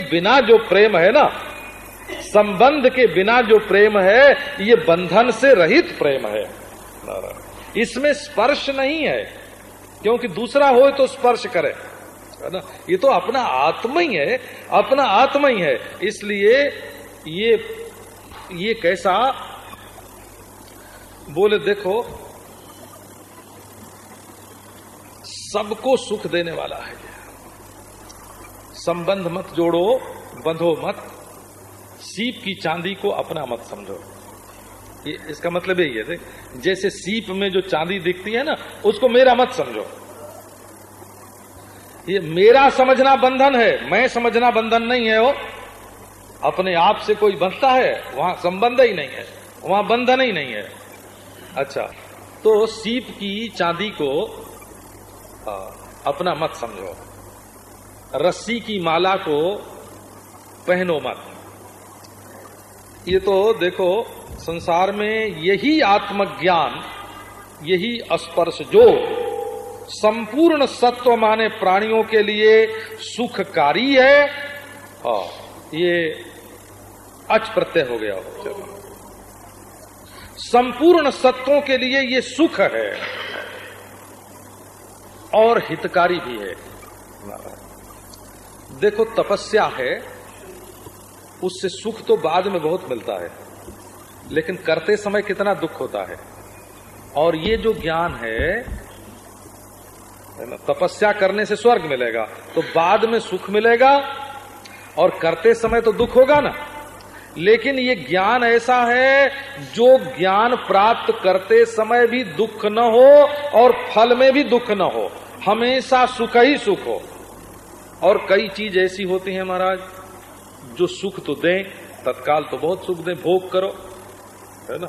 बिना जो प्रेम है ना, संबंध के बिना जो प्रेम है, ये बंधन से रहित प्रेम है। इसमें स्पर्श नहीं है। क्योंकि दूसरा हो तो स्पर्श करे, है ना? ये तो अपना आत्मा ही है, अपना आत्मा ही है। इसलिए ये ये कैसा, बोले देखो, सबको सुख देने वाला है। संबंध मत जोड़ो, बंधो मत। सीप की चांदी को अपना मत समझो। ये, इसका मतलब यही है जैसे सीप में जो चांदी दिखती है ना, उसको मेरा मत समझो। ये मेरा समझना बंधन है, मैं समझना बंधन नहीं है वो। अपने आप से कोई बंधता है, वहाँ संबंध ही नहीं है, वहाँ बंधन ही नहीं है। अच्छा तो सीप की चांदी को अपना मत समझो। रस्सी की माला को पहनो मत। ये तो देखो, संसार में यही आत्मज्ञान, यही स्पर्श जो संपूर्ण सत्व माने प्राणियों के लिए सुखकारी है और ये अच प्रत्यय हो गया संपूर्ण सत्वों के लिए ये सुख है और हितकारी भी है। देखो, तपस्या है, उससे सुख तो बाद में बहुत मिलता है, लेकिन करते समय कितना दुख होता है। और ये जो ज्ञान है तपस्या करने से स्वर्ग मिलेगा तो बाद में सुख मिलेगा, और करते समय तो दुख होगा ना। लेकिन ये ज्ञान ऐसा है, जो ज्ञान प्राप्त करते समय भी दुख न हो, और फल में भी दुख न हो, हमेशा सुख ही सुख हो। और कई चीज़ ऐसी होती है महाराज जो सुख तो दें तत्काल तो बहुत सुख दें भोग करो है ना?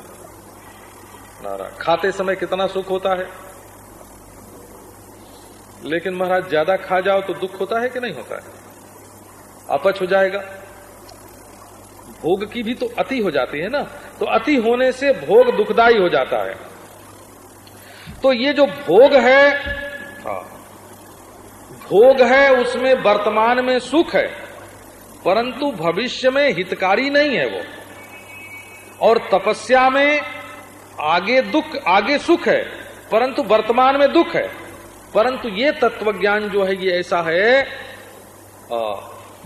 नारा खाते समय कितना सुख होता है? लेकिन महाराज ज़्यादा खा जाओ तो दुख होता है कि नहीं होता है? अपच हो जाएगा। भोग की भी तो अति हो जाती है ना? तो अति होने से भोग दुखदाई हो जाता है। तो ये जो भोग है हाँ, भोग है उसमें वर्तमान में सुख है। परंतु भविष्य में हितकारी नहीं है वो। और तपस्या में आगे दुख आगे सुख है परंतु वर्तमान में दुख है। परंतु ये तत्वज्ञान जो है ये ऐसा है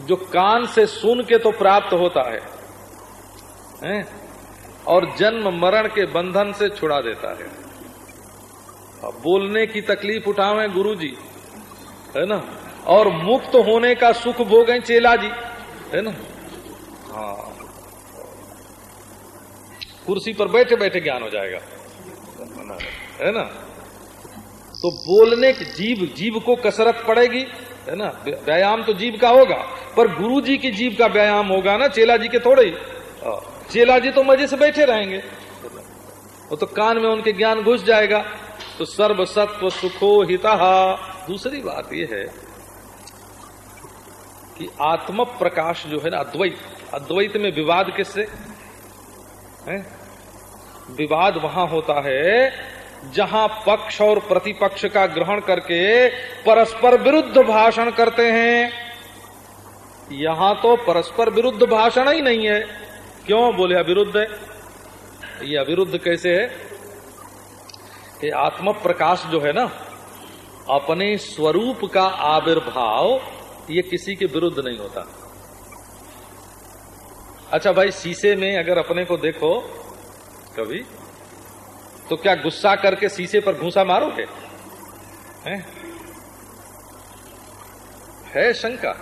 जो कान से सुन के तो प्राप्त होता है, है? और जन्म मरण के बंधन से छुड़ा देता है। बोलने की तकलीफ़ उठावे गुरु जी है ना? और मुक्त होने का सुख भोगे चेला जी, है ना? हाँ। कुर्सी पर बैठे बैठे ज्ञान हो जाएगा। है ना? तो बोलने की जीव जीव को कसरत पड़ेगी, है ना? व्यायाम तो जीव का होगा, पर गुरु जी की जीव का व्यायाम होगा ना चेला जी के थोड़े ही। चेला जी तो मज़े से बैठे रहेंगे। वो तो कान में उनके ज्ञान घुस जाएगा। तो सर्व सत्व सुखो हिता। दूसरी बात यह है कि आत्म प्रकाश जो है ना, अद्वैत अद्वैत में विवाद किससे? विवाद वहाँ होता है जहाँ पक्ष और प्रतिपक्ष का ग्रहण करके परस्पर विरुद्ध भाषण करते हैं। यहाँ तो परस्पर विरुद्ध भाषण ही नहीं है। क्यों? बोले, अविरुद्ध है। ये अविरुद्ध कैसे है? कि आत्म प्रकाश जो है ना अपने स्वरूप का आविर्भाव ये किसी के विरुद्ध नहीं होता। अच्छा भाई शीशे में अगर अपने को देखो कभी तो क्या गुस्सा करके शीशे पर घूसा मारोगे? है, है शंका।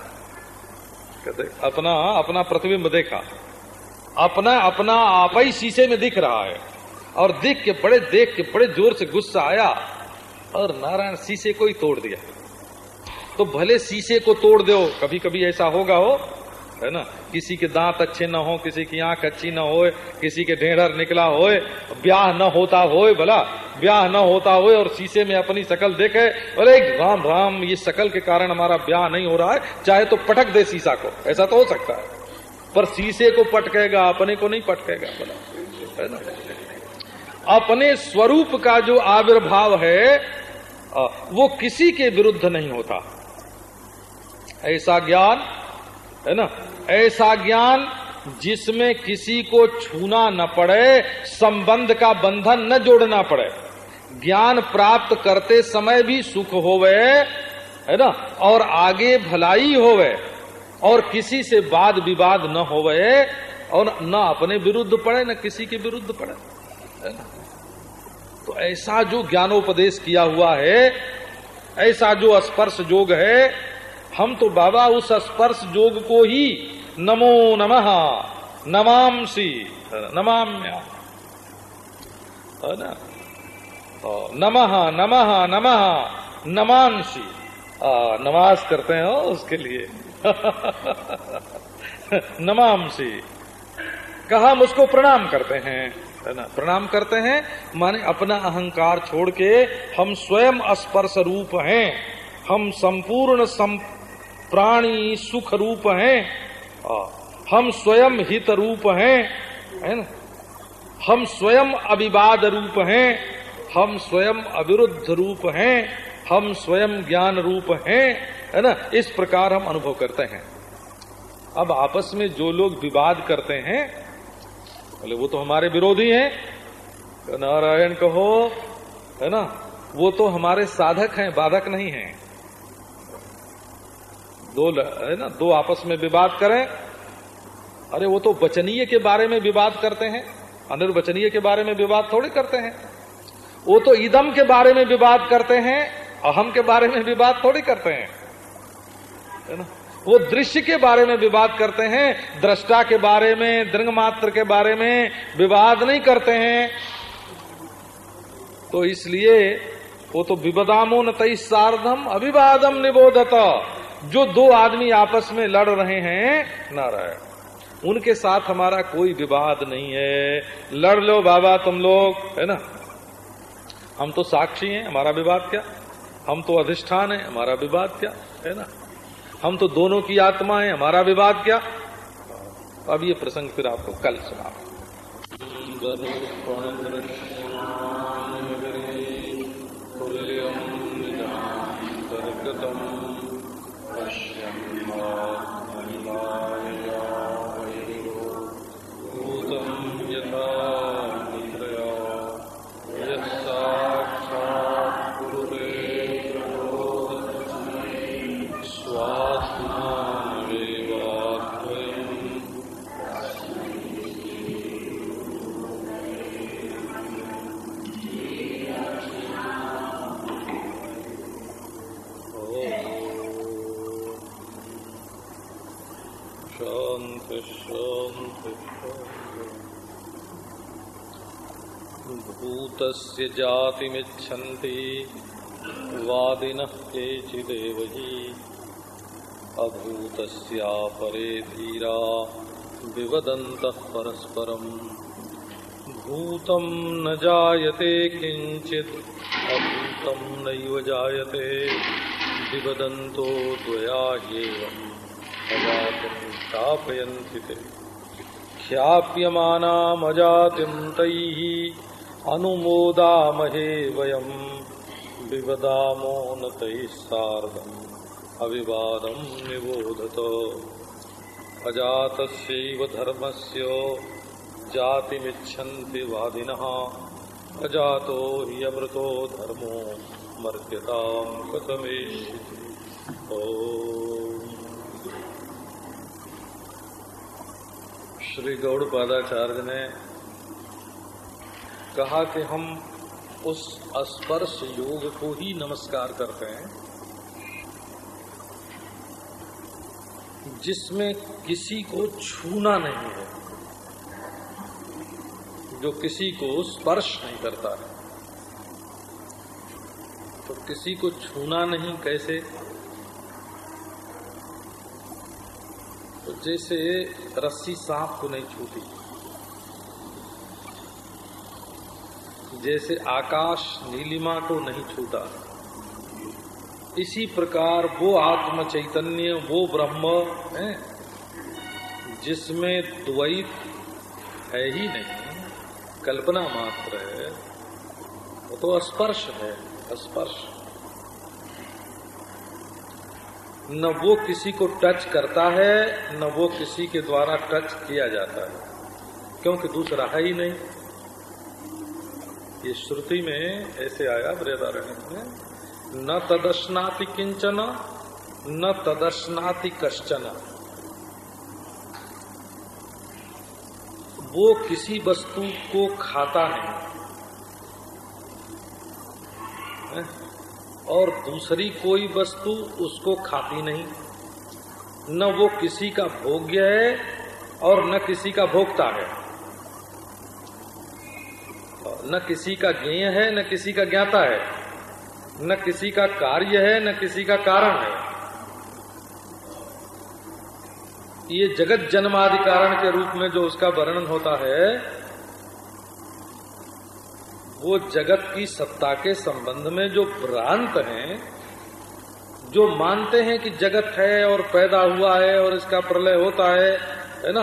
कहते अपना अपना प्रतिबिंब देखा। अपना अपना आप ही शीशे में दिख रहा है। और देख के बड़े देख के बड़े ज़ोर से गुस्सा आया। और नारायण शीशे को ही तोड़ दिया। तो भले शीशे को तोड़ दो कभी कभी ऐसा होगा हो, है ना? किसी के दांत अच्छे न हो, किसी की आँख अच्छी न हो किसी के ढेढ़र निकला हो ब्याह न होता हो भला, ब्याह न होता हो और शीशे में अपनी शकल देखे बोले राम राम, ये शकल के कारण हमारा ब्याह नहीं हो रहा है, चाहे तो पटक दे शीशा को, ऐसा तो हो सकता है। पर शीशे को पटकेगा, अपने को नहीं पटकेगा बोला है ना? अपने स्वरूप का जो आविर्भाव है वो किसी के विरुद्ध नहीं होता। ऐसा ज्ञान, है ना? ऐसा ज्ञान जिसमें किसी को छूना न पड़े, संबंध का बंधन न जोड़ना पड़े। ज्ञान प्राप्त करते समय भी सुख होवे, है ना? और आगे भलाई होवे, और किसी से वाद विवाद न होवे, और न अपने विरुद्ध पड़े, न किसी के विरुद्ध पड़े, है ना? तो ऐसा जो ज्ञानोपदेश किया हुआ है, ऐसा जो स्पर्श जोग है, हम तो बाबा उस स्पर्श जोग को ही नमो नमः नमामसी नमाम्या। है ना? नमः नमः नमः, नमांसी। नमाज़ करते हैं उसके लिए। नमामसी कहा हम उसको प्रणाम करते हैं। है ना। प्रणाम करते हैं, माने अपना अहंकार छोड़ के हम स्वयं स्पर्श रूप हैं। हम संपूर्ण प्राणी सुख रूप हैं। हम स्वयं हित रूप हैं, है ना। हम स्वयं अविवाद रूप हैं, हम स्वयं अविरुद्ध रूप हैं, हम स्वयं ज्ञान रूप हैं, है ना। इस प्रकार हम अनुभव करते हैं। अब आपस में जो लोग विवाद करते हैं बोले वो तो हमारे विरोधी हैं। तो नारायण कहो, है ना? वो तो हमारे साधक हैं, बाधक नहीं हैं। दो है ना? दो आपस में विवाद करें। अरे वो तो वचनीय के बारे में विवाद करते हैं। अनिर्वचनीय के बारे में विवाद थोड़ी करते हैं। वो तो इदम के बारे में विवाद करते हैं, अहम के बारे में विवाद थोड़ी करते हैं। है ना? वो दृश्य के बारे में विवाद करते हैं, दृष्टा के बारे में, दृंग मात्र के बारे में विवाद नहीं करते हैं। तो इसलिए वो तो विवादामो न तई सार्धम अभिवादम निबोधत। जो दो आदमी आपस में लड़ रहे हैं, नारायण, उनके साथ हमारा कोई विवाद नहीं है। लड़ लो बाबा तुम लोग, है ना? हम तो साक्षी हैं, हमारा विवाद क्या? हम तो अधिष्ठान है, हमारा विवाद क्या? है ना? हम तो दोनों की आत्मा है, हमारा विवाद क्या? अब ये प्रसंग फिर आपको कल सुना भूतस्य जातिमिच्छन्ति वादिनः केचिदेव हि अभूतस्यापरे धीरा विवदन्तः परस्परम् भूतं न जायते किञ्चित्, अभूतं नैव जायते। विवदन्तो द्वया ह्येवम् अजातिं स्थापयन्ति ते। ख्याप्यमानामजातिं तैः अनुमोदामहे वयम् विवदामो न तैः सार्धम्। अविवादम् निबोधत। अजातस्यैव धर्मस्य जातिमिच्छन्ति वादिनः। अजातो हि अमृतो धर्मो मर्त्यताम् कथमेष्यति। श्री गौड़ पादाचार्य ने कहा कि हम उस स्पर्श योग को ही नमस्कार करते हैं, जिसमें किसी को छूना नहीं है, जो किसी को स्पर्श नहीं करता है। तो किसी को छूना नहीं कैसे? तो जैसे रस्सी सांप को नहीं छूती। जैसे आकाश नीलिमा को नहीं छूता इसी प्रकार वो आत्म चैतन्य, वो ब्रह्म, है, जिसमें द्वैत है ही नहीं, कल्पना मात्र है, वो तो स्पर्श है स्पर्श न वो किसी को टच करता है, न वो किसी के द्वारा टच किया जाता है, क्योंकि दूसरा है ही नहीं। ये श्रुति में ऐसे आया बृहदारण्य में, न तदर्शनाति किंचन, न तदर्शनाति कश्चन। वो किसी वस्तु को खाता नहीं। और दूसरी कोई वस्तु उसको खाती नहीं। न वो किसी का भोग्य है और न किसी का भोगता है। न किसी का ज्ञेय है, न किसी का ज्ञाता है। न किसी का कार्य है, न किसी का कारण है। ये जगत जन्मादि कारण के रूप में जो उसका वर्णन होता है, वो जगत की सत्ता के संबंध में जो भ्रांत हैं, जो मानते हैं कि जगत है और पैदा हुआ है और इसका प्रलय होता है है ना?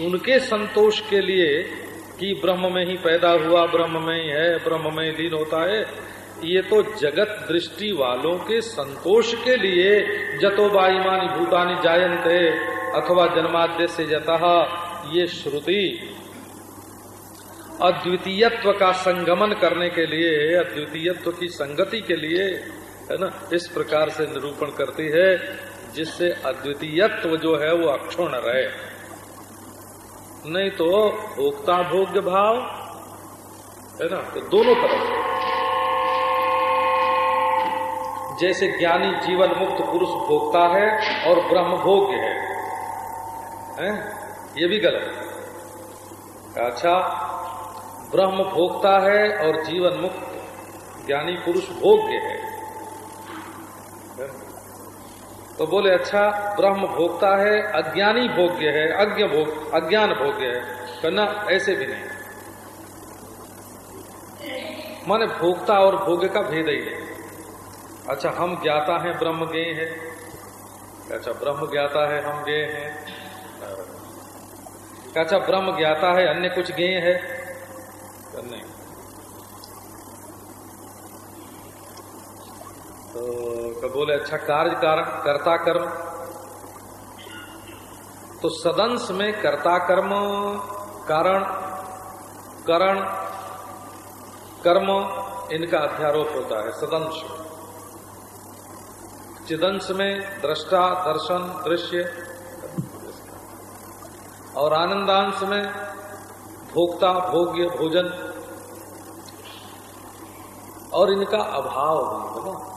उनके संतोष के लिए कि ब्रह्म में ही पैदा हुआ, ब्रह्म में ही है, ब्रह्म में लीन होता है। ये तो जगत दृष्टि वालों के संतोष के लिए जतो बाईमानी भूतानी जायंत अथवा जन्माद्य से जता ये श्रुति अद्वितीयत्व का संगमन करने के लिए, अद्वितीयत्व की संगति के लिए, है ना, इस प्रकार से निरूपण करती है, जिससे अद्वितीयत्व जो है वो अक्षुण रहे। नहीं तो भोक्ता भोग्य भाव है ना? तो दोनों तरफ़। जैसे ज्ञानी जीवन मुक्त पुरुष भोगता है और ब्रह्म भोग्य है, है? ये भी गलत। है अच्छा ब्रह्म भोगता है और जीवन मुक्त ज्ञानी पुरुष भोग्य है। तो बोले अच्छा ब्रह्म भोगता है, अज्ञानी भोग्य है, अज्ञ भोग, अज्ञान भोग्य है। करना ऐसे भी नहीं। माने भोगता और भोग्य का भेद ही नहीं अच्छा हम ज्ञाता हैं, ब्रह्म गेय है। अच्छा ब्रह्म ज्ञाता है, हम गेय हैं। अच्छा ब्रह्म ज्ञाता है, अन्य कुछ गेय है? नहीं। तो बोले अच्छा कार्य कारण कर्ता कर्म। तो सदंश में कर्ता कर्म, कारण, करण, कर्म, इनका अध्यारोप होता है, सदंश। चिदंश में दृष्टा, दर्शन, दृश्य, और आनंदांश में भोक्ता, भोग्य, भोजन, और इनका अभाव भी है ना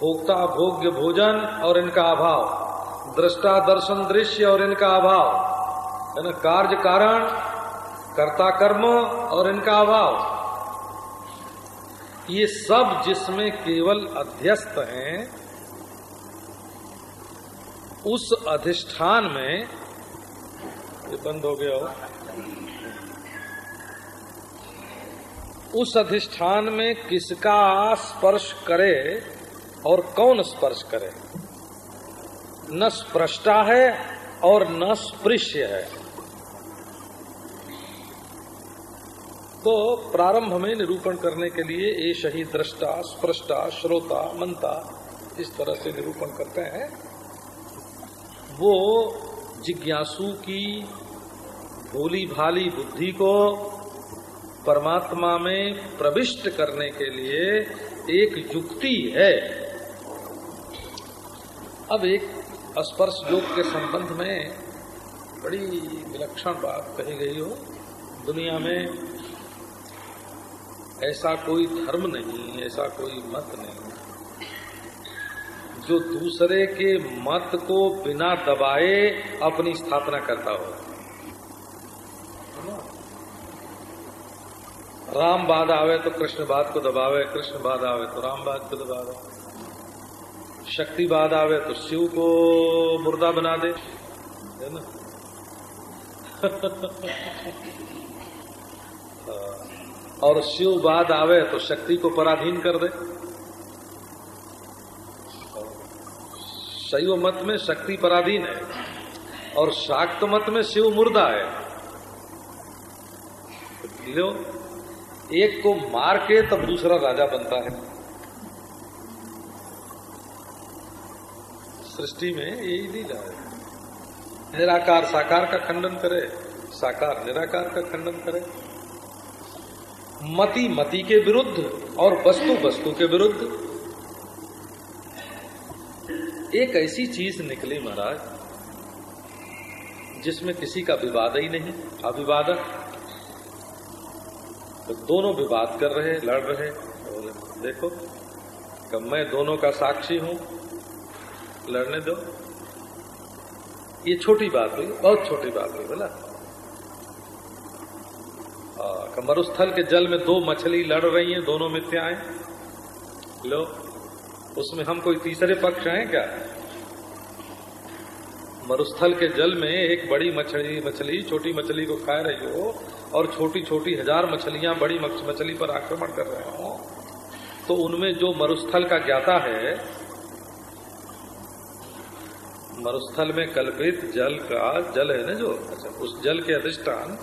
भोक्ता भोग्य भोजन और इनका अभाव। दृष्टा दर्शन दृश्य और इनका अभाव। है ना कार्य कारण, कर्ता कर्म और इनका अभाव। ये सब जिसमें केवल अध्यस्त हैं, उस अधिष्ठान में, ये बंद हो गया हो। उस अधिष्ठान में किसका स्पर्श करे और कौन स्पर्श करे? न स्प्रष्टा है और न स्पृश्य है। तो प्रारंभ में निरूपण करने के लिए ये शही दृष्टा, स्पृष्टा, श्रोता मनता इस तरह से निरूपण करते हैं। वो जिज्ञासु की भोली भाली बुद्धि को परमात्मा में प्रविष्ट करने के लिए एक युक्ति है। अब एक स्पर्श योग के संबंध में बड़ी विलक्षण बात कही गई हो। दुनिया में ऐसा कोई धर्म नहीं, ऐसा कोई मत नहीं। जो दूसरे के मत को बिना दबाए अपनी स्थापना करता हो। राम बाद आवे तो कृष्ण बाद को दबावे, कृष्ण बाद आवे तो राम बाद को दबावे। शक्ति बाद आवे तो शिव को मुर्दा बना दे। है ना? और शिव बाद आवे तो शक्ति को पराधीन कर दे। शैव मत में शक्ति पराधीन है और शाक्त मत में शिव मुर्दा है। लो एक को मार के तब दूसरा राजा बनता है। सृष्टि में यही लीला है। निराकार साकार का खंडन करे, साकार निराकार का खंडन करे। मति मति के विरुद्ध और वस्तु वस्तु के विरुद्ध। एक ऐसी चीज़ निकली महाराज, जिसमें किसी का विवाद ही नहीं अविवादक तो दोनों विवाद कर रहे, लड़ रहे देखो कब मैं दोनों का साक्षी हूँ लड़ने दो। ये छोटी बात हुई, बहुत छोटी बात हुई, बोला। मरुस्थल के जल में दो मछली लड़ रही हैं, दोनों मिथ्याएँ लो, उसमें हम कोई तीसरे पक्ष हैं क्या? मरुस्थल के जल में एक बड़ी मछली मछली, छोटी मछली को खा रही हो और छोटी छोटी हज़ार मछलियाँ बड़ी मछली पर आक्रमण कर रहे हो तो उनमें जो मरुस्थल का ज्ञाता है मरुस्थल में कल्पित जल का, जल है ना जो? अच्छा उस जल के अधिष्ठान,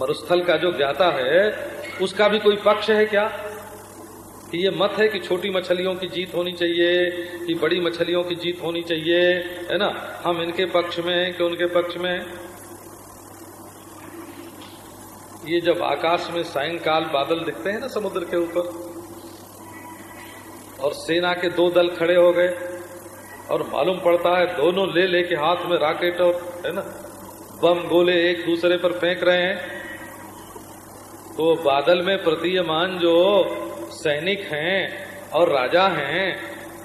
मरुस्थल का जो ज्ञाता है, उसका भी कोई पक्ष है क्या? कि ये मत है कि छोटी मछलियों की जीत होनी चाहिए, कि बड़ी मछलियों की जीत होनी चाहिए, है ना? हम इनके पक्ष में हैं कि उनके पक्ष में ये जब आकाश में सायंकाल बादल दिखते हैं ना समुद्र के ऊपर, और सेना के दो दल खड़े हो गए और मालूम पड़ता है दोनों ले लेके हाथ में राकेट और, है ना, बम गोले एक दूसरे पर फेंक रहे हैं। तो बादल में प्रतीयमान जो सैनिक हैं और राजा हैं,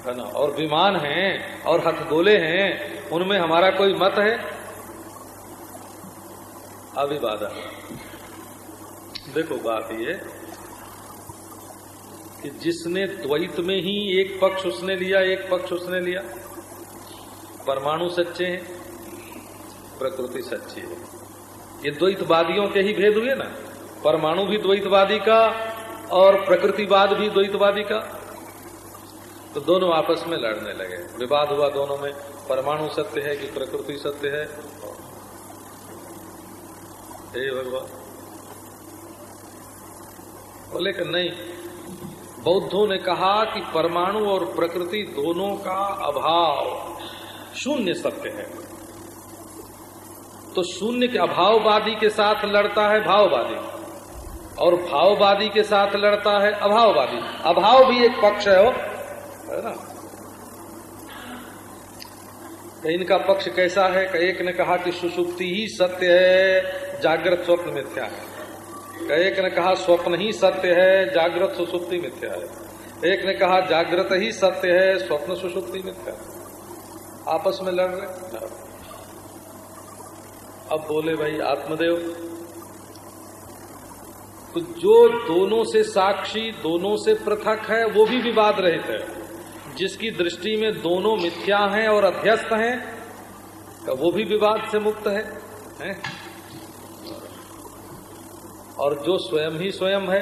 है ना, और विमान हैं और हथगोले हैं, उनमें हमारा कोई मत है? अभिवादा देखो बात ये कि जिसने द्वैत में ही एक पक्ष उसने लिया, एक पक्ष उसने लिया। परमाणु सच्चे हैं, प्रकृति सच्ची है। ये द्वैतवादियों के ही भेद हुए ना? परमाणु भी द्वैतवादी का और प्रकृतिवाद भी द्वैतवादी का। तो दोनों आपस में लड़ने लगे। विवाद हुआ दोनों में, परमाणु सत्य है कि प्रकृति सत्य है? हे भगवान। बोले कि नहीं, बौद्धों ने कहा कि परमाणु और प्रकृति दोनों का अभाव शून्य सत्य है। तो शून्य के अभाववादी के साथ लड़ता है भाववादी, और भाववादी के साथ लड़ता है अभाववादी। अभाव भी एक पक्ष है वो है ना? तो इनका पक्ष कैसा है एक ने कहा कि सुसुप्ति ही सत्य है, जागृत स्वप्न मिथ्या है। एक ने कहा स्वप्न ही सत्य है, जागृत सुसुप्ति मिथ्या है। एक ने कहा जागृत ही सत्य है, स्वप्न सुसुप्ति मिथ्या आपस में लड़ रहे अब बोले भाई आत्मदेव तो जो दोनों से साक्षी दोनों से पृथक है वो भी विवाद रहित है। जिसकी दृष्टि में दोनों मिथ्या हैं और अध्यस्त हैं तो वो भी विवाद से मुक्त है, है? और जो स्वयं ही स्वयं है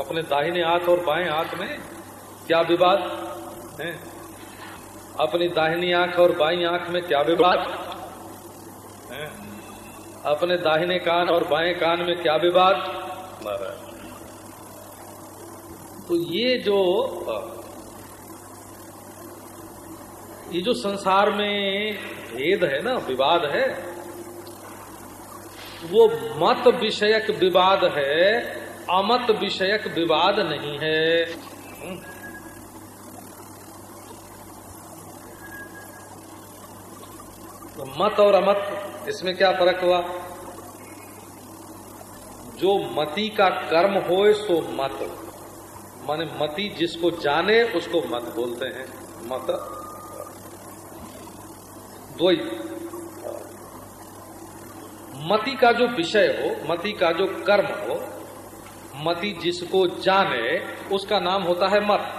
अपने दाहिने हाथ और बाएँ हाथ में क्या विवाद है? अपनी दाहिनी आँख और बाई आँख में क्या विवाद? अपने दाहिने कान और बाएँ कान में क्या विवाद? तो ये जो ये जो संसार में भेद है ना विवाद है वो मत विषयक विवाद है अमत विषयक विवाद नहीं है। तो मत और अमत, इसमें क्या फ़र्क हुआ? जो मति का कर्म होए, सो मत। माने मति जिसको जाने, उसको मत बोलते हैं। मत। द्वैत मति का जो विषय हो, मति का जो कर्म हो, मति जिसको जाने, उसका नाम होता है मत।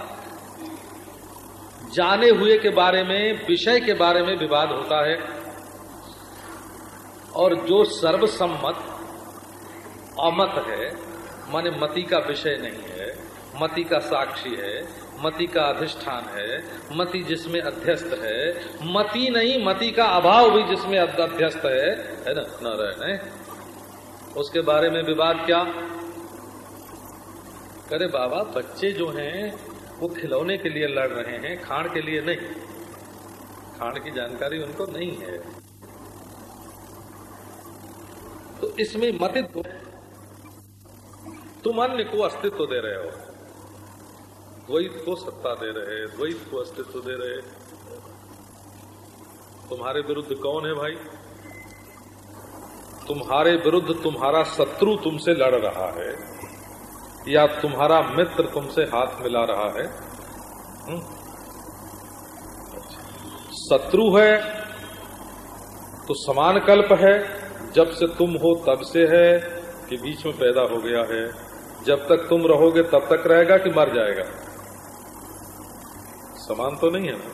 जाने हुए के बारे में, विषय के बारे में विवाद होता है। और जो सर्वसम्मत अमत है, माने मति का विषय नहीं है, मति का साक्षी है, मति का अधिष्ठान है, मति जिसमें अध्यस्त है, मति नहीं, मति का अभाव भी जिसमें अध्यस्त है है ना? नारायण है। उसके बारे में विवाद क्या? करे बाबा, बच्चे जो हैं, वो खिलौने के लिए लड़ रहे हैं, खाण के लिए नहीं। खाण की जानकारी उनको नहीं है। तो इसमें मतित्व तुम अन्य को अस्तित्व दे रहे हो। द्वैत को सत्ता दे रहे, द्वैत को अस्तित्व दे रहे। तुम्हारे विरुद्ध कौन है भाई? तुम्हारे विरुद्ध तुम्हारा शत्रु तुमसे लड़ रहा है, या तुम्हारा मित्र तुमसे हाथ मिला रहा है? हम्म? शत्रु है तो समान कल्प है जब से तुम हो तब से है कि बीच में पैदा हो गया है। जब तक तुम रहोगे तब तक रहेगा कि मर जाएगा। समान तो नहीं है ना?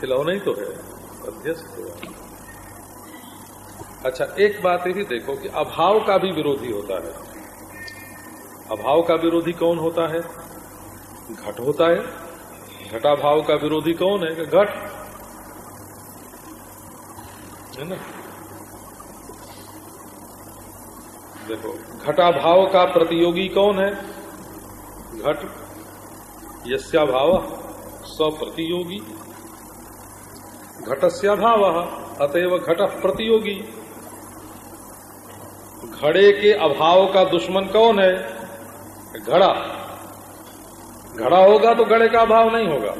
खिलौना ही तो है अध्यस्त तो अच्छा एक बात ये भी देखो कि अभाव का भी विरोधी होता है। अभाव का विरोधी कौन होता है? घट होता है। घटाभाव का विरोधी कौन है? घट। है ना? देखो, घटाभाव का प्रतियोगी कौन है? घट, यस्याभाव स प्रतियोगी घटस्या भाव अतएव घट प्रतियोगी। घड़े के अभाव का दुश्मन कौन है? घड़ा। घड़ा होगा तो घड़े का अभाव नहीं होगा।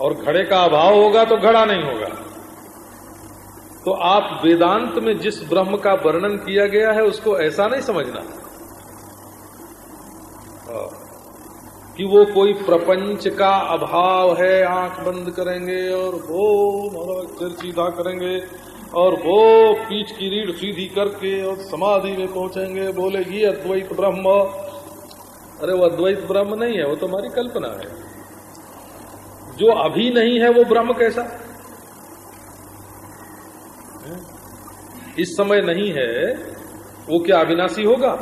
और घड़े का अभाव होगा तो घड़ा नहीं होगा। तो आप वेदांत में जिस ब्रह्म का वर्णन किया गया है, उसको ऐसा नहीं समझना। कि वो कोई प्रपंच का अभाव है, आँख बंद करेंगे और वो महाराज सिर सीधा करेंगे और वो पीठ की रीढ़ सीधी करके और समाधि में पहुँचेंगे बोलेगी अद्वैत ब्रह्म। अरे, वो अद्वैत ब्रह्म नहीं है, वो तो हमारी कल्पना है। जो अभी नहीं है, वो ब्रह्म कैसा? इस समय नहीं है, वो क्या अविनाशी होगा?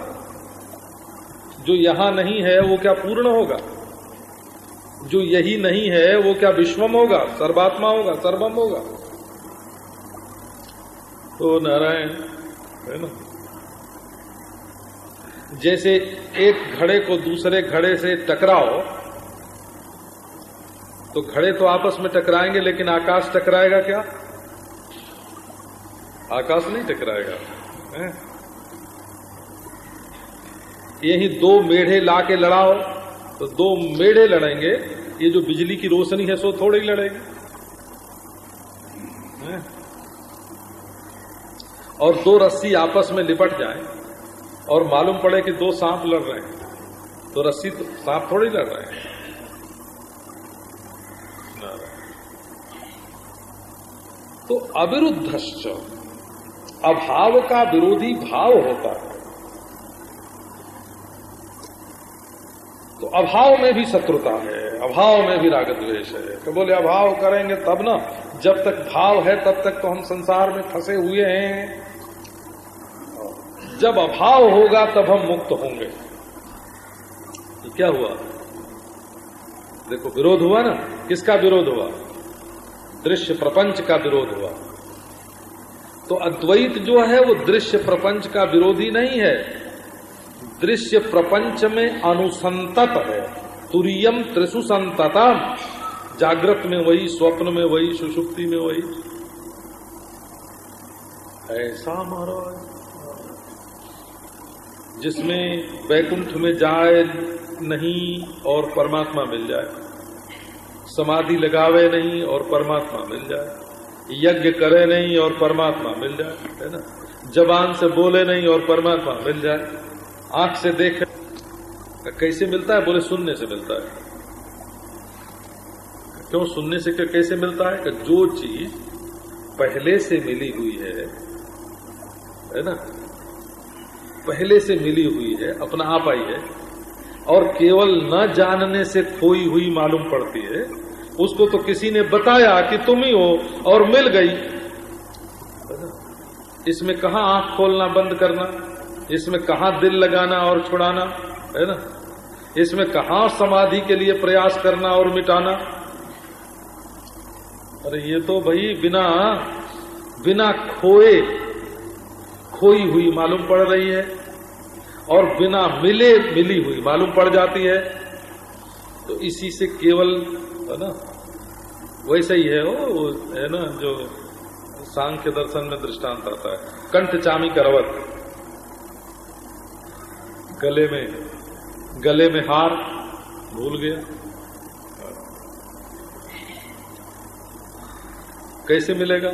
जो यहाँ नहीं है, वो क्या पूर्ण होगा? जो यही नहीं है, वो क्या विश्वम होगा? सर्वात्मा होगा, सर्वम होगा? तो नारायण, है ना? जैसे एक घड़े को दूसरे घड़े से टकराओ तो घड़े तो आपस में टकराएँगे, लेकिन आकाश टकराएगा क्या? आकाश नहीं टकराएगा, है? यही दो मेढ़े ला के लड़ाओ तो दो मेढ़े लड़ेंगे, ये जो बिजली की रोशनी है, सो थोड़े ही लड़ेंगे और दो रस्सी आपस में लिपट जाए, और मालूम पड़े कि दो सांप लड़ रहे हैं तो रस्सी तो सांप थोड़े लड़ रहे हैं तो अविरुद्ध अभाव का विरोधी भाव होता है। तो अभाव में भी शत्रुता है, अभाव में भी राग द्वेष है। तो बोले, अभाव करेंगे तब ना, जब तक भाव है तब तक तो हम संसार में फंसे हुए हैं। जब अभाव होगा तब हम मुक्त होंगे। तो क्या हुआ? देखो, विरोध हुआ ना? किसका विरोध हुआ? दृश्य प्रपंच का विरोध हुआ। तो अद्वैत जो है वो दृश्य प्रपंच का विरोधी नहीं है। दृश्य प्रपंच में अनुसंतत है। तुरियम त्रिशु संततम जागृत में वही, स्वप्न में वही, सुषुप्ति में वही। ऐसा महाराज। जिसमें वैकुंठ में जाए नहीं और परमात्मा मिल जाए। समाधि लगावे नहीं और परमात्मा मिल जाए। यज्ञ करे नहीं और परमात्मा मिल जाए, है ना? जबान से बोले नहीं और परमात्मा मिल जाए। आँख से देखे कैसे मिलता है? बोले, सुनने से मिलता है। क्यों सुनने से क्या कैसे मिलता है? कि जो चीज़ पहले से मिली हुई है है ना? पहले से मिली हुई है, अपना आप आई है, और केवल न जानने से खोई हुई मालूम पड़ती है उसको तो किसी ने बताया कि तुम ही हो और मिल गई। इसमें कहा आँख खोलना, बंद करना? इसमें कहा दिल लगाना और छुड़ाना? है ना? इसमें कहा समाधि के लिए प्रयास करना और मिटाना? अरे ये तो भाई बिना बिना खोए, खोई हुई मालूम पड़ रही है और बिना मिले मिली हुई मालूम पड़ जाती है। तो इसी से केवल है ना? वैसे ही है वो, है ना जो सांख्य दर्शन में दृष्टांत आता है। कंठ चामी करवत। गले में गले में हार भूल गया। कैसे मिलेगा?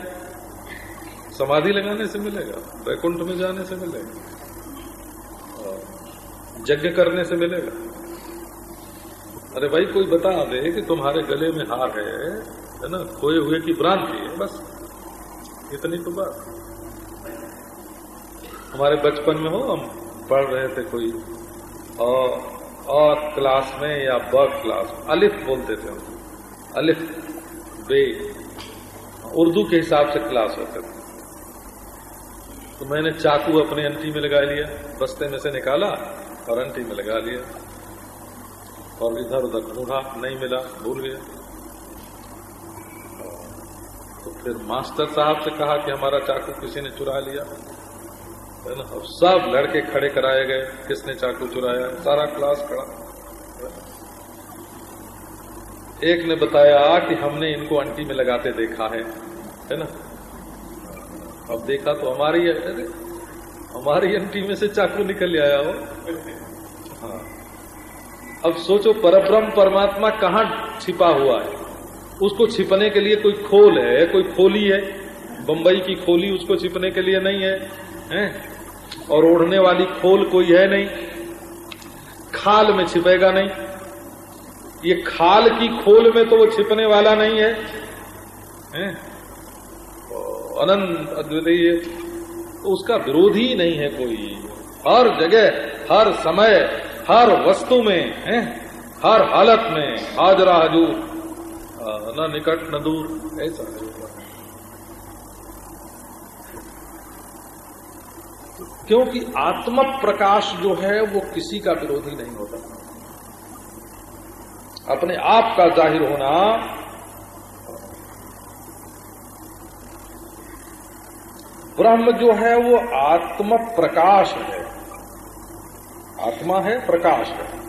समाधि लगाने से मिलेगा वैकुंठ में जाने से मिलेगा यज्ञ करने से मिलेगा। अरे भाई, कोई बता दे कि तुम्हारे गले में हार है है ना? खोए हुए की भ्रांति है, बस। इतनी तो बात। हमारे बचपन में हो, हम पढ़ रहे थे कोई और और क्लास में या ब क्लास, अलिफ बोलते थे हम, अलिफ, बे। उर्दू के हिसाब से क्लास होते थे। तो मैंने चाकू अपने अंटी में लगा लिया, बस्ते में से निकाला और अंटी में लगा लिया। और इधर उधर ढूंढा नहीं मिला, भूल गया तो फिर मास्टर साहब से कहा कि हमारा चाकू किसी ने चुरा लिया। है ना? अब सब लड़के खड़े कराए गए, किसने चाकू चुराया? सारा क्लास खड़ा। एक ने बताया कि हमने इनको अंटी में लगाते देखा है। है ना? अब देखा तो हमारी अरे, हमारी अंटी में से चाकू निकल आया हो। हाँ। अब सोचो परब्रह्म परमात्मा कहाँ छिपा हुआ है? उसको छिपने के लिए कोई खोल है? कोई खोली है? बंबई की खोली उसको छिपने के लिए नहीं है, हैं? और ओढ़ने वाली खोल कोई है नहीं? खाल में छिपेगा नहीं। ये खाल की खोल में तो वो छिपने वाला नहीं है, हैं? अनंत अद्वितीय। तो उसका विरोधी नहीं है कोई। हर जगह हर समय हर वस्तु में, है? हर हालत में, हाजरा हजूर। न निकट, न दूर। ऐसा है। क्योंकि आत्म प्रकाश जो है, वो किसी का विरोधी नहीं होता। अपने आप का ज़ाहिर होना, ब्रह्म जो है, वो आत्म प्रकाश है। आत्मा है प्रकाश है।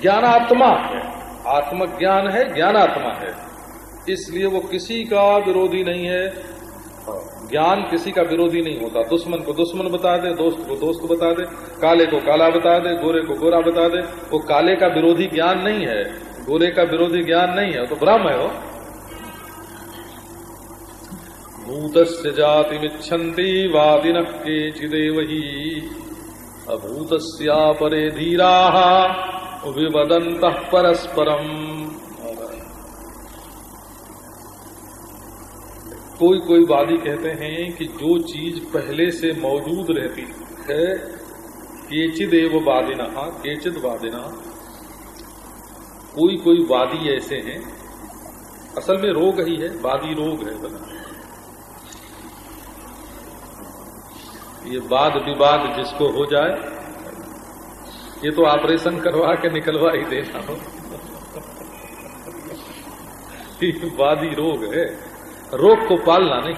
ज्ञानात्मा है। आत्मज्ञान है, ज्ञानात्मा है। इसलिए वो किसी का विरोधी नहीं है। ज्ञान किसी का विरोधी नहीं होता। दुश्मन को दुश्मन बता दे, दोस्त को दोस्त बता दे, काले को काला बता दे, गोरे को गोरा बता दे। वो काले का विरोधी ज्ञान नहीं है। गोरे का विरोधी ज्ञान नहीं है। तो ब्रह्म है। वो भूत जाति मिच्छन्ति वादिन के चिदेव ही। अभूत परे धीरा विवदंत परस्परम। कोई कोई वादी कहते हैं कि जो चीज़ पहले से मौजूद रहती है केचिद एव वादिना, केचिद वादिना, कोई कोई वादी ऐसे हैं। असल में रोग ही है, वादी रोग है बना। ये वाद विवाद जिसको हो जाए ये तो ऑपरेशन करवा के निकलवा ही देना हो। वादी रोग है रोग को पालना नहीं।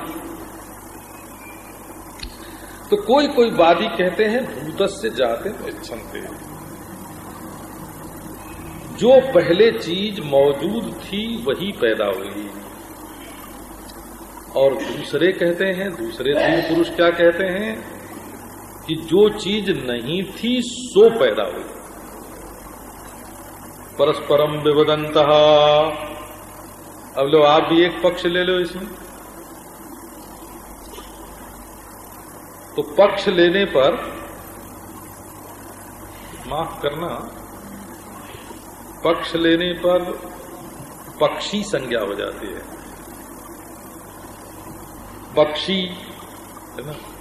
तो कोई कोई वादी कहते हैं भूत से जाते इच्छनते। जो पहले चीज़ मौजूद थी वही पैदा हुई। और दूसरे कहते हैं दूसरे तीन पुरुष क्या कहते हैं? कि जो चीज़ नहीं थी, सो पैदा हुई। परस्परम विवदंत। अब लो, आप भी एक पक्ष ले लो इसमें। तो पक्ष लेने पर माफ़ करना, पक्ष लेने पर पक्षी संज्ञा हो जाती है। पक्षी, है ना?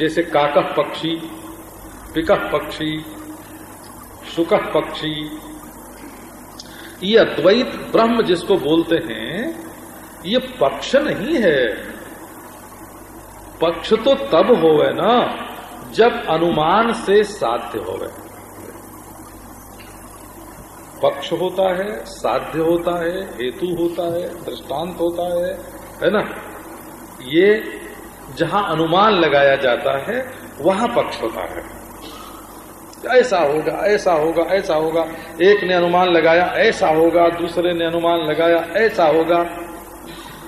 जैसे काकह पक्षी, पिकह पक्षी, सुकह पक्षी। ये अद्वैत ब्रह्म जिसको बोलते हैं, ये पक्ष नहीं है। पक्ष तो तब होवे ना, जब अनुमान से साध्य होवे। पक्ष होता है, साध्य होता है, हेतु होता है, दृष्टांत होता है है ना? ये जहाँ अनुमान लगाया जाता है, वहाँ पक्ष होता है। ऐसा होगा ऐसा होगा ऐसा होगा। एक ने अनुमान लगाया, ऐसा होगा। दूसरे ने अनुमान लगाया, ऐसा होगा।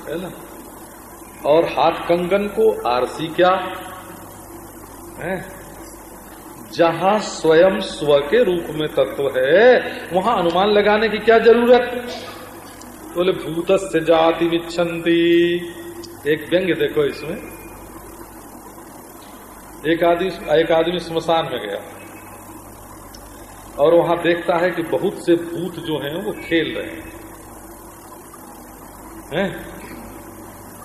है ना? और हाथ कंगन को आरसी क्या? है? जहाँ स्वयं स्व के रूप में तत्व है, वहाँ अनुमान लगाने की क्या ज़रूरत? बोले भूत से जाति मिच्छन्ति एक व्यंग्य देखो इसमें। एक आदमी एक आदमी स्मशान में गया। और वहाँ देखता है कि बहुत से भूत जो हैं, वो खेल रहे हैं। हैं?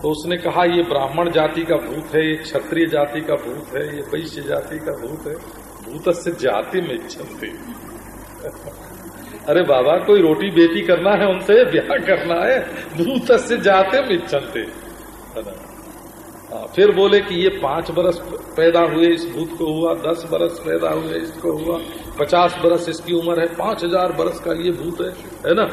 तो उसने कहा, ये ब्राह्मण जाति का भूत है, ये क्षत्रिय जाति का भूत है, ये वैश्य जाति का भूत है। भूत से जाति में इच्छन्ति। अरे बाबा, कोई रोटी बेटी करना है, उनसे ब्याह करना है? भूत से जाते में इच्छन्ति। फिर बोले कि ये पाँच बरस पैदा हुए इस भूत को हुआ दस बरस पैदा हुए इसको हुआ पचास बरस इसकी उम्र है पाँच हज़ार बरस का ये भूत है है ना?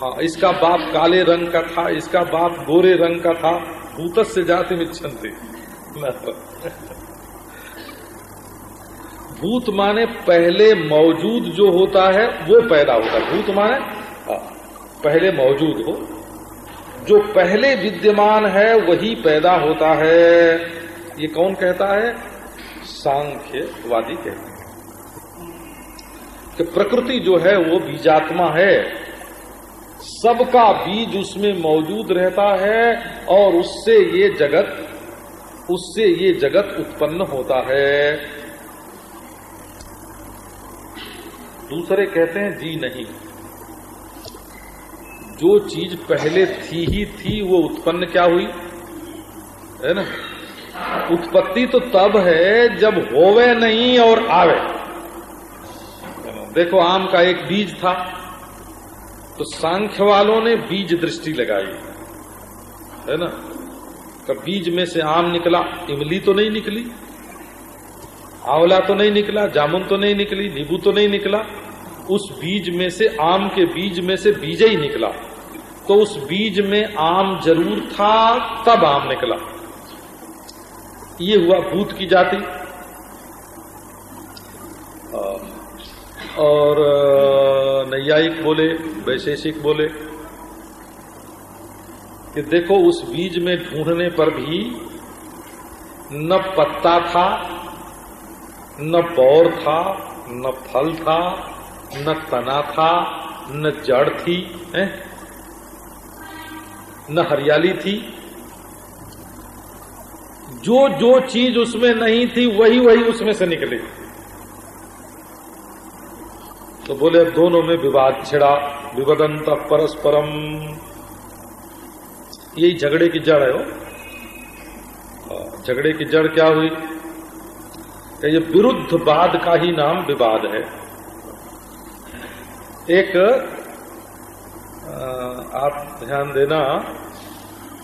हाँ इसका बाप काले रंग का था इसका बाप गोरे रंग का था भूत से जाति मिच्छन्ति भूत माने पहले मौजूद जो होता है वो पैदा होता है। भूत माने? हाँ, पहले मौजूद हो जो पहले विद्यमान है, वही पैदा होता है। ये कौन कहता है? सांख्यवादी कहते हैं। कि प्रकृति जो है, वो बीजात्मा है। सबका बीज उसमें मौजूद रहता है और उससे ये जगत, उससे ये जगत उत्पन्न होता है। दूसरे कहते हैं, जी नहीं। जो चीज़ पहले थी ही थी, वो उत्पन्न क्या हुई? है ना? उत्पत्ति तो तब है जब होवे नहीं और आवे। देखो, आम का एक बीज था तो सांख्य वालों ने बीज दृष्टि लगाई। है ना? तो बीज में से आम निकला, इमली तो नहीं निकली, आंवला तो नहीं निकला, जामुन तो नहीं निकली, नींबू तो नहीं निकला, उस बीज में से, आम के बीज में से बीज ही निकला। तो उस बीज में आम ज़रूर था, तब आम निकला ये हुआ भूत की जाति और नैयायिक बोले, वैशेषिक बोले कि देखो उस बीज में ढूँढने पर भी न पत्ता था, न पौर था, न फल था, न तना था, न जड़ थी, है? न हरियाली थी। जो जो चीज़ उसमें नहीं थी, वही वही उसमें से निकली। तो बोले दोनों में विवाद छिड़ा, विवदंत परस्परम। यही झगड़े की जड़ है वो। झगड़े की जड़ क्या हुई? ये विरुद्ध वाद का ही नाम विवाद है। एक आप ध्यान देना,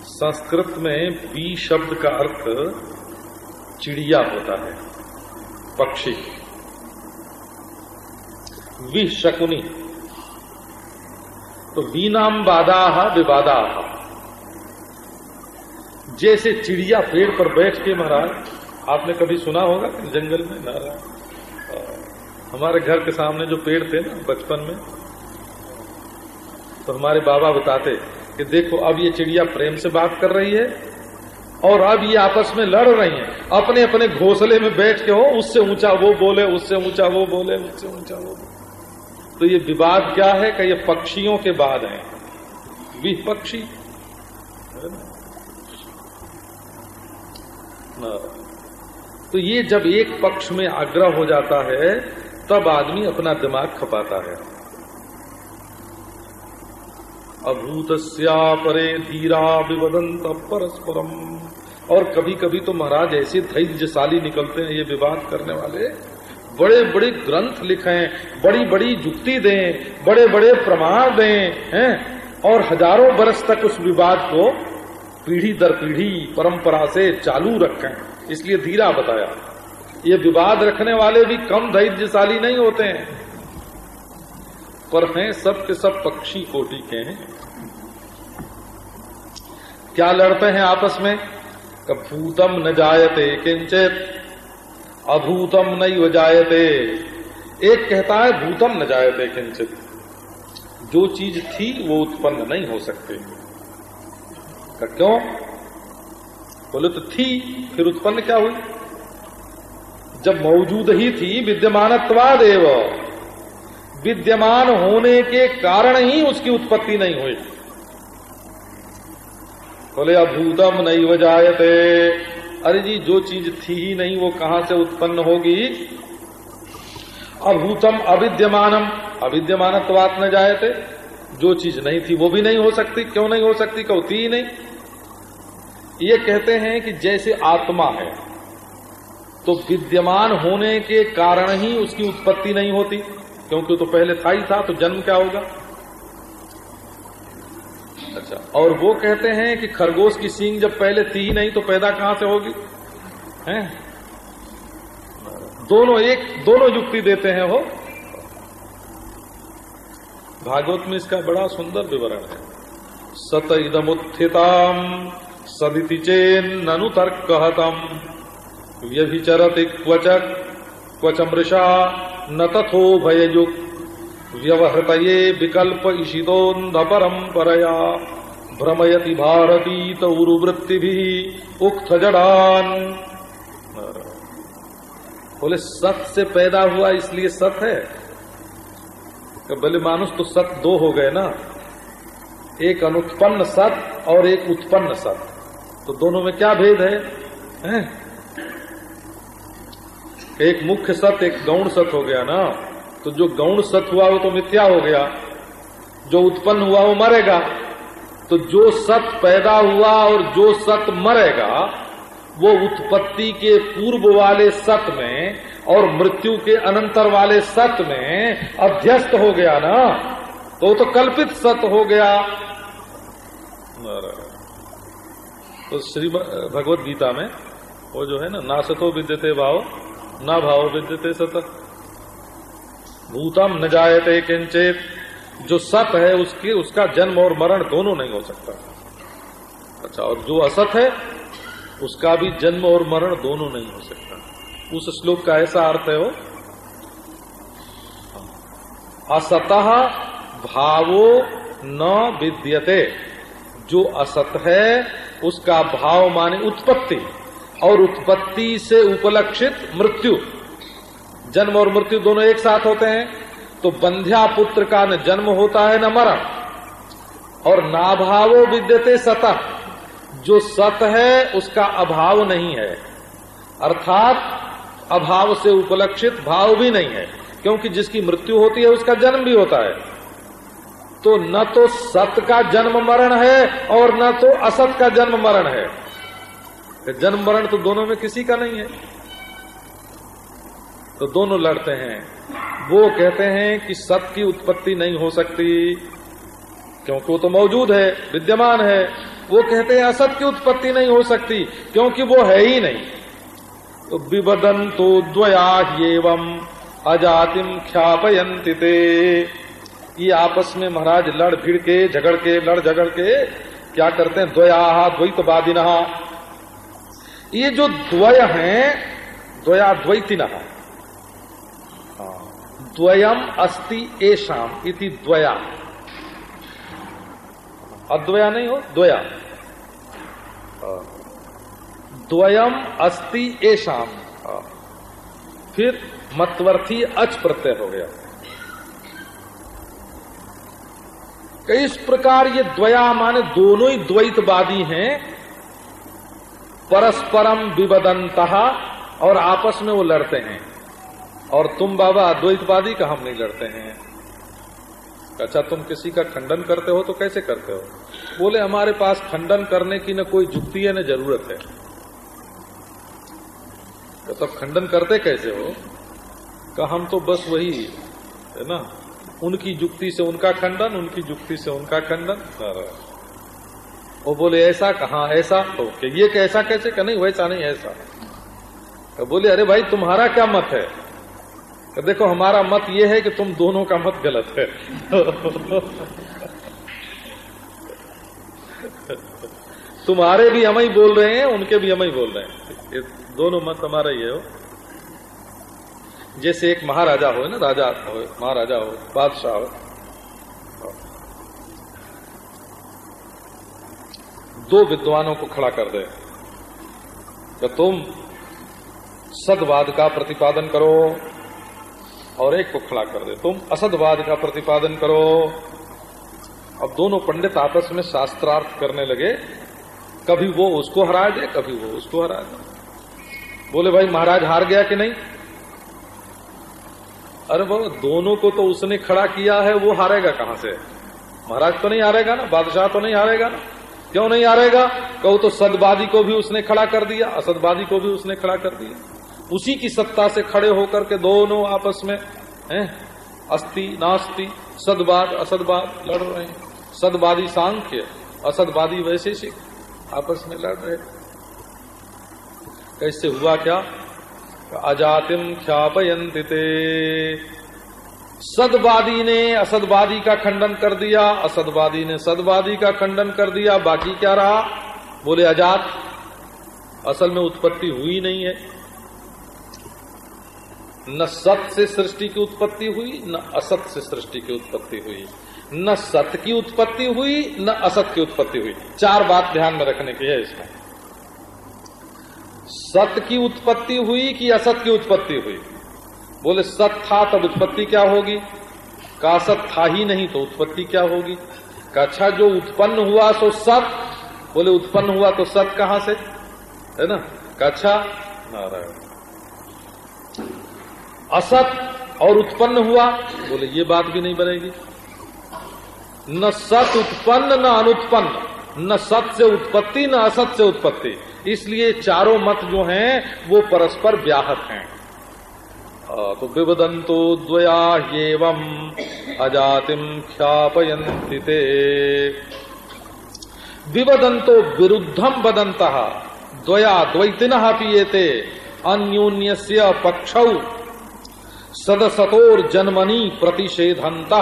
संस्कृत में बी शब्द का अर्थ चिड़िया होता है, पक्षी। वि शकुनी। तो वीनाम बाधा विवादा। जैसे चिड़िया पेड़ पर बैठ के महाराज, आपने कभी सुना होगा कि जंगल में नारायण हमारे घर के सामने जो पेड़ थे ना, बचपन में तो हमारे बाबा बताते कि देखो, अब ये चिड़िया प्रेम से बात कर रही है और अब ये आपस में लड़ रही हैं। अपने अपने घोंसले में बैठ के हो, उससे ऊँचा वो बोले, उससे ऊँचा वो बोले, उससे ऊँचा वो बोले। तो ये विवाद क्या है कि ये पक्षियों के बाद है? विपक्षी। तो ये जब एक पक्ष में आग्रह हो जाता है, तब आदमी अपना दिमाग खपाता है। अभूत परे धीरा विवदंत परस्परम। और कभी कभी तो महाराज ऐसे धैर्यशाली निकलते हैं ये विवाद करने वाले। बड़े बड़े ग्रंथ लिखें बड़ी बड़ी युक्ति दें बड़े बड़े प्रमाण दें, हैं? और हज़ारों बरस तक उस विवाद को पीढ़ी दर पीढ़ी परंपरा से चालू रखें। इसलिए धीरा बताया। ये विवाद रखने वाले भी कम धैर्यशाली नहीं होते हैं। पर हैं सब के सब पक्षी कोटि के हैं। क्या लड़ते हैं आपस में? भूतम न जायते, किंचित अभूतम नहीं जायते। एक कहता है, भूतम न जायते, किंचित। जो चीज़ थी, वो उत्पन्न नहीं हो सकती। क्यों? बोले तो थी, फिर उत्पन्न क्या हुई? जब मौजूद ही थी विद्यमानत्वाद एवं विद्यमान होने के कारण ही उसकी उत्पत्ति नहीं हुई। बोले अभूतम नहीं वजायते अरे जी, जो चीज़ थी ही नहीं, वो कहाँ से उत्पन्न होगी? अभूतम अविद्यमानम। अविद्यमानत्वात न जायते। जो चीज़ नहीं थी, वो भी नहीं हो सकती। क्यों नहीं हो सकती? क्यों थी ही नहीं। ये कहते हैं कि जैसे आत्मा है तो विद्यमान होने के कारण ही उसकी उत्पत्ति नहीं होती। क्योंकि तो पहले था ही था तो जन्म क्या होगा? अच्छा और वो कहते हैं कि खरगोश की सींग जब पहले थी ही नहीं तो पैदा कहाँ से होगी? हैं? दोनों एक, दोनों युक्ति देते हैं वो। भागवत में इसका बड़ा सुंदर विवरण है। सत इदमुत्थिताम, सदिति चेन ननु तर्क कहतम व्यभिचरति क्वचक, क्वचमृषा न तथो भययुक्त व्यवहृत विकल्प ईशितोन्ध परंपरया भ्रमयति भारती तौरुवृत्ति भी उक्त जड़ान बोले सत से पैदा हुआ इसलिए सत है? बोले मानुष तो सत दो हो गए ना। एक अनुत्पन्न सत और एक उत्पन्न सत। तो दोनों में क्या भेद है, है? एक मुख्य सत, एक गौण सत हो गया ना। तो जो गौण सत हुआ, वो तो मिथ्या हो गया। जो उत्पन्न हुआ, वो मरेगा। तो जो सत पैदा हुआ और जो सत मरेगा, वो उत्पत्ति के पूर्व वाले सत में और मृत्यु के अनंतर वाले सत में अध्यस्त हो गया ना। तो तो कल्पित सत हो गया। तो श्री भगवत गीता में वो जो है ना ना सतो विद्यते भाव। ना भाव विद्यते सत। भूतम न जायते किंचित। जो सत है उसकी, उसका जन्म और मरण दोनों नहीं हो सकता। अच्छा और जो असत है, उसका भी जन्म और मरण दोनों नहीं हो सकता। उस श्लोक का ऐसा अर्थ है वो असतः भावो न विद्यते। जो असत है, उसका भाव माने उत्पत्ति। और उत्पत्ति से उपलक्षित मृत्यु। जन्म और मृत्यु दोनों एक साथ होते हैं तो बंध्या पुत्र का न जन्म होता है न मरण। और नाभावो विद्यते सतह जो सत है, उसका अभाव नहीं है। अर्थात, अभाव से उपलक्षित भाव भी नहीं है, क्योंकि जिसकी मृत्यु होती है, उसका जन्म भी होता है। तो न तो सत का जन्म मरण है, और न तो असत का जन्म मरण है। जन्म मरण तो दोनों में किसी का नहीं है। तो दोनों लड़ते हैं। वो कहते हैं कि सत की उत्पत्ति नहीं हो सकती, क्योंकि वो तो मौजूद है, विद्यमान है। वो कहते हैं, असत की उत्पत्ति नहीं हो सकती, क्योंकि वो है ही नहीं। तो विबदन तो द्वया एवं अजातिम ख्यापयंति ये आपस में महाराज लड़ भिड़ के, झगड़ के लड़ झगड़ के क्या करते हैं? द्वया, द्वैतवादिना। ये जो द्वय हैं द्वया द्वैतिना द्वयम अस्ति एशाम इति द्वया। अद्वया नहीं हो, द्वया। द्वयम अस्ति एशाम फिर मतवर्थी अच प्रत्यय हो गया। इस प्रकार ये द्वया माने दोनों ही द्वैतवादी हैं परस्परम विवदंत, और आपस में वो लड़ते हैं। और तुम बाबा अद्वैतवादी का हम नहीं लड़ते हैं। अच्छा तुम किसी का खंडन करते हो तो कैसे करते हो? बोले, हमारे पास खंडन करने की न कोई जुक्ति है न ज़रूरत है। तो तब खंडन करते कैसे हो? का हम तो बस वही, है ना? उनकी जुक्ति से उनका खंडन, उनकी जुक्ति से उनका खंडन। वो बोले, ऐसा कहा, ऐसा? ओके ये कैसा कैसे का नहीं, वैसा नहीं, ऐसा। तो बोले, अरे भाई, तुम्हारा क्या मत है? तो देखो, हमारा मत ये है कि तुम दोनों का मत गलत है। तुम्हारे भी हम ही बोल रहे हैं, उनके भी हम ही बोल रहे हैं। ये दोनों मत हमारा ही है। जैसे एक महाराजा हो ना? राजा हो, महाराजा हो, बादशाह हो। दो विद्वानों को खड़ा कर दे। तो तुम सदवाद का प्रतिपादन करो और एक को खड़ा कर दे। तुम असदवाद का प्रतिपादन करो। अब दोनों पंडित आपस में शास्त्रार्थ करने लगे। कभी वो उसको हरा दे, कभी वो उसको हरा दे। बोले, भाई, महाराज हार गया कि नहीं? अरे, वो दोनों को तो उसने खड़ा किया है, वो हारेगा कहाँ से? महाराज तो नहीं हारेगा ना, बादशाह तो नहीं हारेगा ना। क्यों नहीं हारेगा कहो तो सदवादी को भी उसने खड़ा कर दिया असदवादी को भी उसने खड़ा कर दिया। उसी की सत्ता से खड़े होकर के दोनों आपस में अस्ति नास्ति सदवाद असदवाद लड़ रहे हैं। सदवादी सांख्य असदवादी वैशेषिक, आपस में लड़ रहे कैसे हुआ क्या? अजातिम ख्यापयंति सदवादी ने असदवादी का खंडन कर दिया, असदवादी ने सदवादी का खंडन कर दिया, बाकी क्या रहा? बोले, आज़ाद, असल में उत्पत्ति हुई नहीं है। न सत से सृष्टि की उत्पत्ति हुई, न असत से सृष्टि की उत्पत्ति हुई। न सत की उत्पत्ति हुई, न असत की उत्पत्ति हुई। चार बात ध्यान में रखने की है इसमें। सत की उत्पत्ति हुई कि असत की उत्पत्ति हुई? बोले, सत था तब उत्पत्ति क्या होगी? का सत था ही नहीं तो उत्पत्ति क्या होगी? का अच्छा जो उत्पन्न हुआ सो सत। बोले, उत्पन्न हुआ तो सत कहाँ से? है ना? का अच्छा नारायण। असत और उत्पन्न हुआ, बोले, ये बात भी नहीं बनेगी। न सत उत्पन्न, न अनुत्पन्न। न सत से उत्पत्ति, न असत से उत्पत्ति। इसलिए चारों मत जो हैं, वो परस्पर व्याहत हैं। तो विवदंतो द्वया एवं अजातिम ख्यापयंति विवदंतो विरुद्धम बदंत द्वया द्वैतिन पीएते अन्योन्य पक्ष सदसतोर जन्मनी प्रतिषेधंत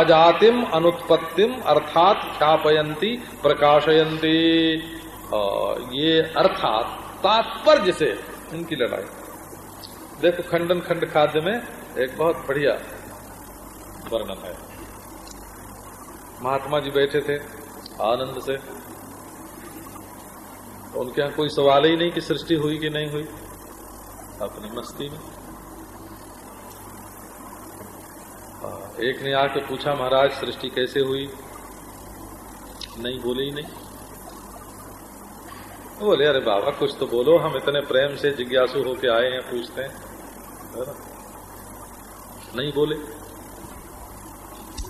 अजातिम अनुत्पत्तिम अर्थात ख्यापयंती प्रकाशयंती ये अर्थात तात्पर्य से इनकी लड़ाई। देखो, खंडन खंड खाद्य में एक बहुत बढ़िया वर्णन है। महात्मा जी बैठे थे आनंद से। उनके यहाँ कोई सवाल ही नहीं कि सृष्टि हुई कि नहीं हुई, अपनी मस्ती में। एक ने आके पूछा, महाराज, सृष्टि कैसे हुई? नहीं बोले ही नहीं। बोले, अरे बाबा, कुछ तो बोलो, हम इतने प्रेम से जिज्ञासु होके आए हैं, पूछते हैं। नहीं बोले।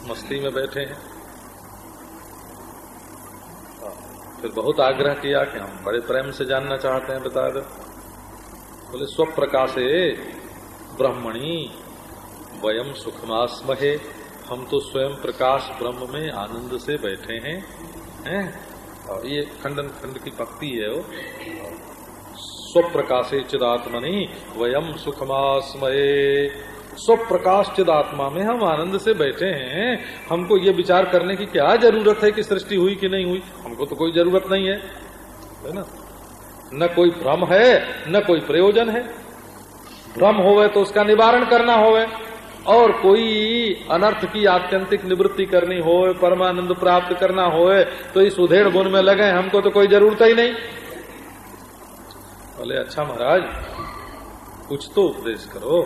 मस्ती में बैठे हैं। हाँ, फिर बहुत आग्रह किया कि हम बड़े प्रेम से जानना चाहते हैं बता दो। बोले स्व प्रकाशे ब्रह्मणी वयम सुखमास्महे हम तो स्वयं प्रकाश ब्रह्म में आनंद से बैठे हैं हैं? और ये खंडन खंड की पक्ति है वो। स्वप्रकाशे चिदात्मनि वयम सुखमास्मये। स्वप्रकाश चिदात्मा में हम आनंद से बैठे हैं। हमको ये विचार करने की क्या ज़रूरत है कि सृष्टि हुई कि नहीं हुई? हमको तो कोई ज़रूरत नहीं है। है ना? न कोई भ्रम है, न कोई प्रयोजन है। भ्रम होवे तो उसका निवारण करना होवे। और कोई अनर्थ की आत्यंतिक निवृत्ति करनी हो परमानंद प्राप्त करना हो तो इस उधेड़ बुन में लगे हमको तो कोई ज़रूरत ही नहीं। बोले अच्छा महाराज, कुछ तो उपदेश करो।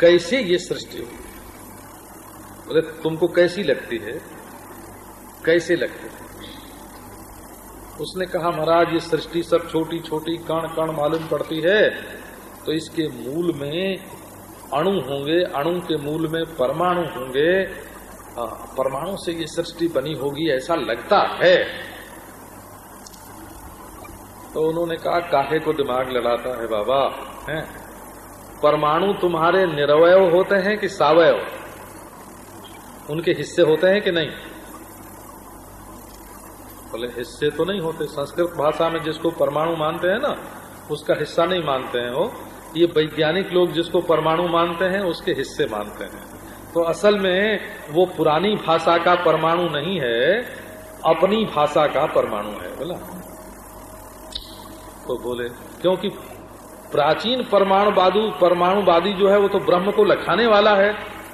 कैसे ये सृष्टि हुई बोले, तुमको कैसी लगती है? कैसे लगती है? उसने कहा, महाराज, ये सृष्टि सब छोटी छोटी कण कण मालूम पड़ती है तो इसके मूल में अणु होंगे, अणु के मूल में परमाणु होंगे। परमाणु से ये सृष्टि बनी होगी, ऐसा लगता है। तो उन्होंने कहा, काहे को दिमाग लड़ाता है बाबा? हैं? परमाणु तुम्हारे निरवय होते हैं कि सावय? उनके हिस्से होते हैं कि नहीं? बोले हिस्से तो नहीं होते, संस्कृत भाषा में जिसको परमाणु मानते हैं ना, उसका हिस्सा नहीं मानते हैं वो। ये वैज्ञानिक लोग जिसको परमाणु मानते हैं, उसके हिस्से मानते हैं। तो असल में वो पुरानी भाषा का परमाणु नहीं है, अपनी भाषा का परमाणु है, बोला। तो बोले, क्योंकि प्राचीन परमाणुवादू, परमाणुवादी जो है वो तो ब्रह्म को लखाने वाला है।